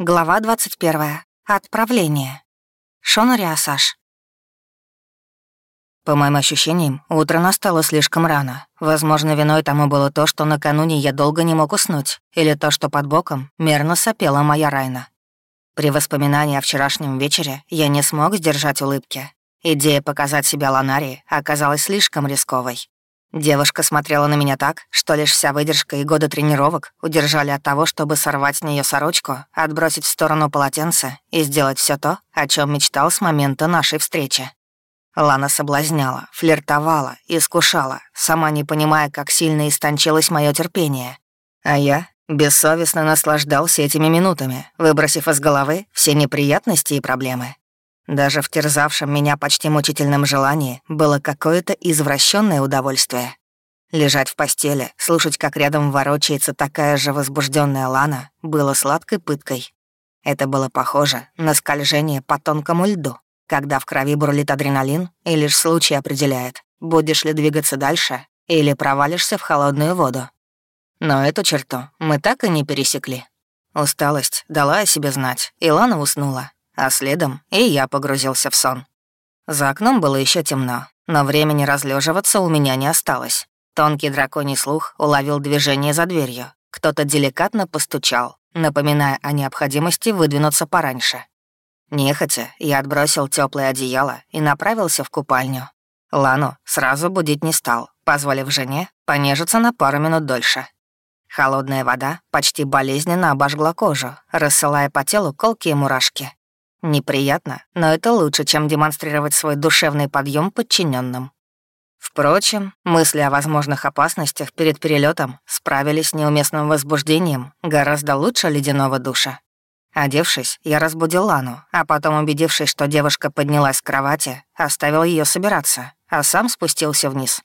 Глава 21. Отправление. Шон Риасаш. По моим ощущениям, утро настало слишком рано. Возможно, виной тому было то, что накануне я долго не мог уснуть, или то, что под боком мерно сопела моя Райна. При воспоминании о вчерашнем вечере я не смог сдержать улыбки. Идея показать себя Ланарии оказалась слишком рисковой. Девушка смотрела на меня так, что лишь вся выдержка и годы тренировок удержали от того, чтобы сорвать с нее сорочку, отбросить в сторону полотенце и сделать все то, о чем мечтал с момента нашей встречи. Лана соблазняла, флиртовала, искушала, сама не понимая, как сильно истончилось мое терпение. А я бессовестно наслаждался этими минутами, выбросив из головы все неприятности и проблемы. Даже в терзавшем меня почти мучительном желании было какое-то извращенное удовольствие. Лежать в постели, слушать, как рядом ворочается такая же возбужденная Лана, было сладкой пыткой. Это было похоже на скольжение по тонкому льду, когда в крови бурлит адреналин и лишь случай определяет, будешь ли двигаться дальше или провалишься в холодную воду. Но эту черту мы так и не пересекли. Усталость дала о себе знать, и Лана уснула, а следом и я погрузился в сон. За окном было еще темно, но времени разлеживаться у меня не осталось. Тонкий драконий слух уловил движение за дверью. Кто-то деликатно постучал, напоминая о необходимости выдвинуться пораньше. Нехотя, я отбросил теплое одеяло и направился в купальню. Лану сразу будить не стал, позволив жене понежиться на пару минут дольше. Холодная вода почти болезненно обожгла кожу, рассылая по телу колкие мурашки. Неприятно, но это лучше, чем демонстрировать свой душевный подъем подчиненным. Впрочем, мысли о возможных опасностях перед перелетом справились с неуместным возбуждением гораздо лучше ледяного душа. Одевшись, я разбудил Лану, а потом, убедившись, что девушка поднялась с кровати, оставил ее собираться, а сам спустился вниз.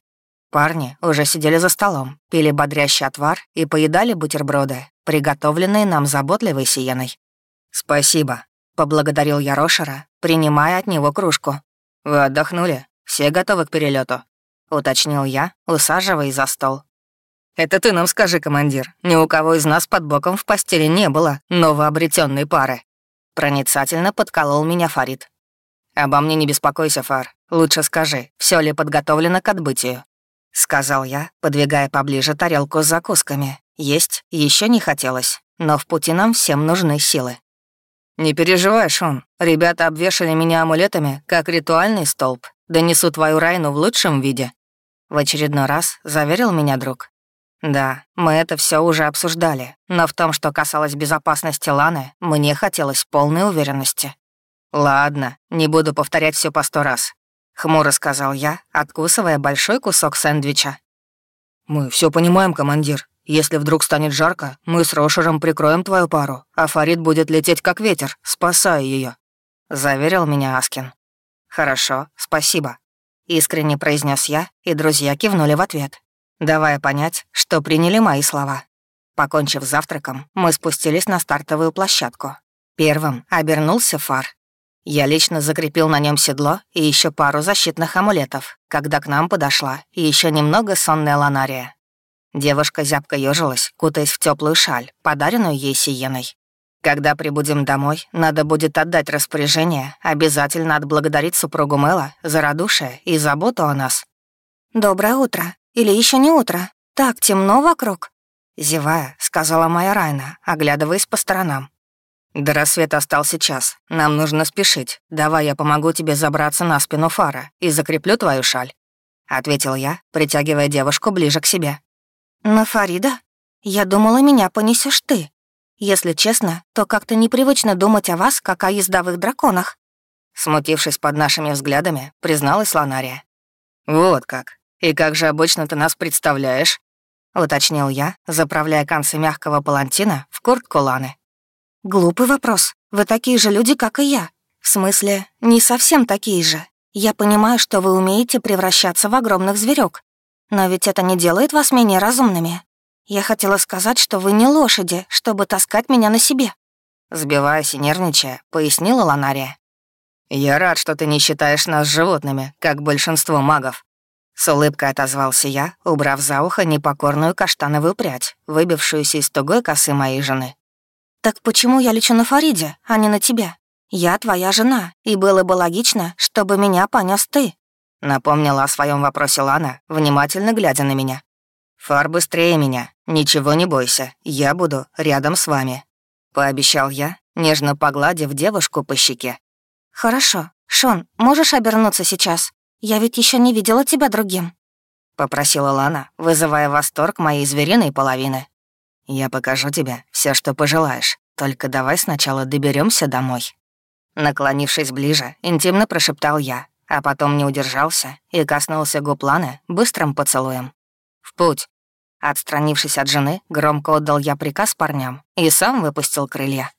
Парни уже сидели за столом, пили бодрящий отвар и поедали бутерброды, приготовленные нам заботливой сиеной. «Спасибо», — поблагодарил я Рошера, принимая от него кружку. «Вы отдохнули? Все готовы к перелету? уточнил я, усаживаясь за стол. «Это ты нам скажи, командир, ни у кого из нас под боком в постели не было новообретенной пары». Проницательно подколол меня Фарид. «Обо мне не беспокойся, Фар. Лучше скажи, все ли подготовлено к отбытию?» Сказал я, подвигая поближе тарелку с закусками. Есть еще не хотелось, но в пути нам всем нужны силы. «Не переживай, Шон. Ребята обвешали меня амулетами, как ритуальный столб. Донесу твою Райну в лучшем виде». В очередной раз заверил меня друг. Да, мы это все уже обсуждали, но в том, что касалось безопасности Ланы, мне хотелось полной уверенности. «Ладно, не буду повторять все по сто раз», — хмуро сказал я, откусывая большой кусок сэндвича. «Мы все понимаем, командир. Если вдруг станет жарко, мы с Рошером прикроем твою пару, а Фарид будет лететь как ветер, спасая ее, заверил меня Аскин. «Хорошо, спасибо», — искренне произнес я, и друзья кивнули в ответ, давая понять, что приняли мои слова. Покончив завтраком, мы спустились на стартовую площадку. Первым обернулся фар. Я лично закрепил на нем седло и еще пару защитных амулетов, когда к нам подошла еще немного сонная ланария. Девушка зябко ёжилась, кутаясь в теплую шаль, подаренную ей сиеной. Когда прибудем домой, надо будет отдать распоряжение, обязательно отблагодарить супругу Мэла за радушие и заботу о нас. «Доброе утро. Или еще не утро. Так темно вокруг?» Зевая, сказала моя Райна, оглядываясь по сторонам. «До рассвета остался час. Нам нужно спешить. Давай я помогу тебе забраться на спину фара и закреплю твою шаль», — ответил я, притягивая девушку ближе к себе. «На Фарида? Я думала, меня понесешь ты. Если честно, то как-то непривычно думать о вас, как о ездовых драконах». Смутившись под нашими взглядами, призналась Ланария. «Вот как. И как же обычно ты нас представляешь?» — уточнил я, заправляя концы мягкого палантина в куртку Ланы. «Глупый вопрос. Вы такие же люди, как и я. В смысле, не совсем такие же. Я понимаю, что вы умеете превращаться в огромных зверек, но ведь это не делает вас менее разумными. Я хотела сказать, что вы не лошади, чтобы таскать меня на себе». Сбиваясь и нервничая, пояснила Ланария. «Я рад, что ты не считаешь нас животными, как большинство магов». С улыбкой отозвался я, убрав за ухо непокорную каштановую прядь, выбившуюся из тугой косы моей жены. «Так почему я лечу на Фариде, а не на тебя? Я твоя жена, и было бы логично, чтобы меня понес ты». Напомнила о своем вопросе Лана, внимательно глядя на меня. «Фар быстрее меня, ничего не бойся, я буду рядом с вами», — пообещал я, нежно погладив девушку по щеке. «Хорошо. Шон, можешь обернуться сейчас? Я ведь еще не видела тебя другим». — попросила Лана, вызывая восторг моей звериной половины. «Я покажу тебе все, что пожелаешь, только давай сначала доберемся домой». Наклонившись ближе, интимно прошептал я, а потом не удержался и коснулся губ Ланы быстрым поцелуем. «В путь!» Отстранившись от жены, громко отдал я приказ парням и сам выпустил крылья.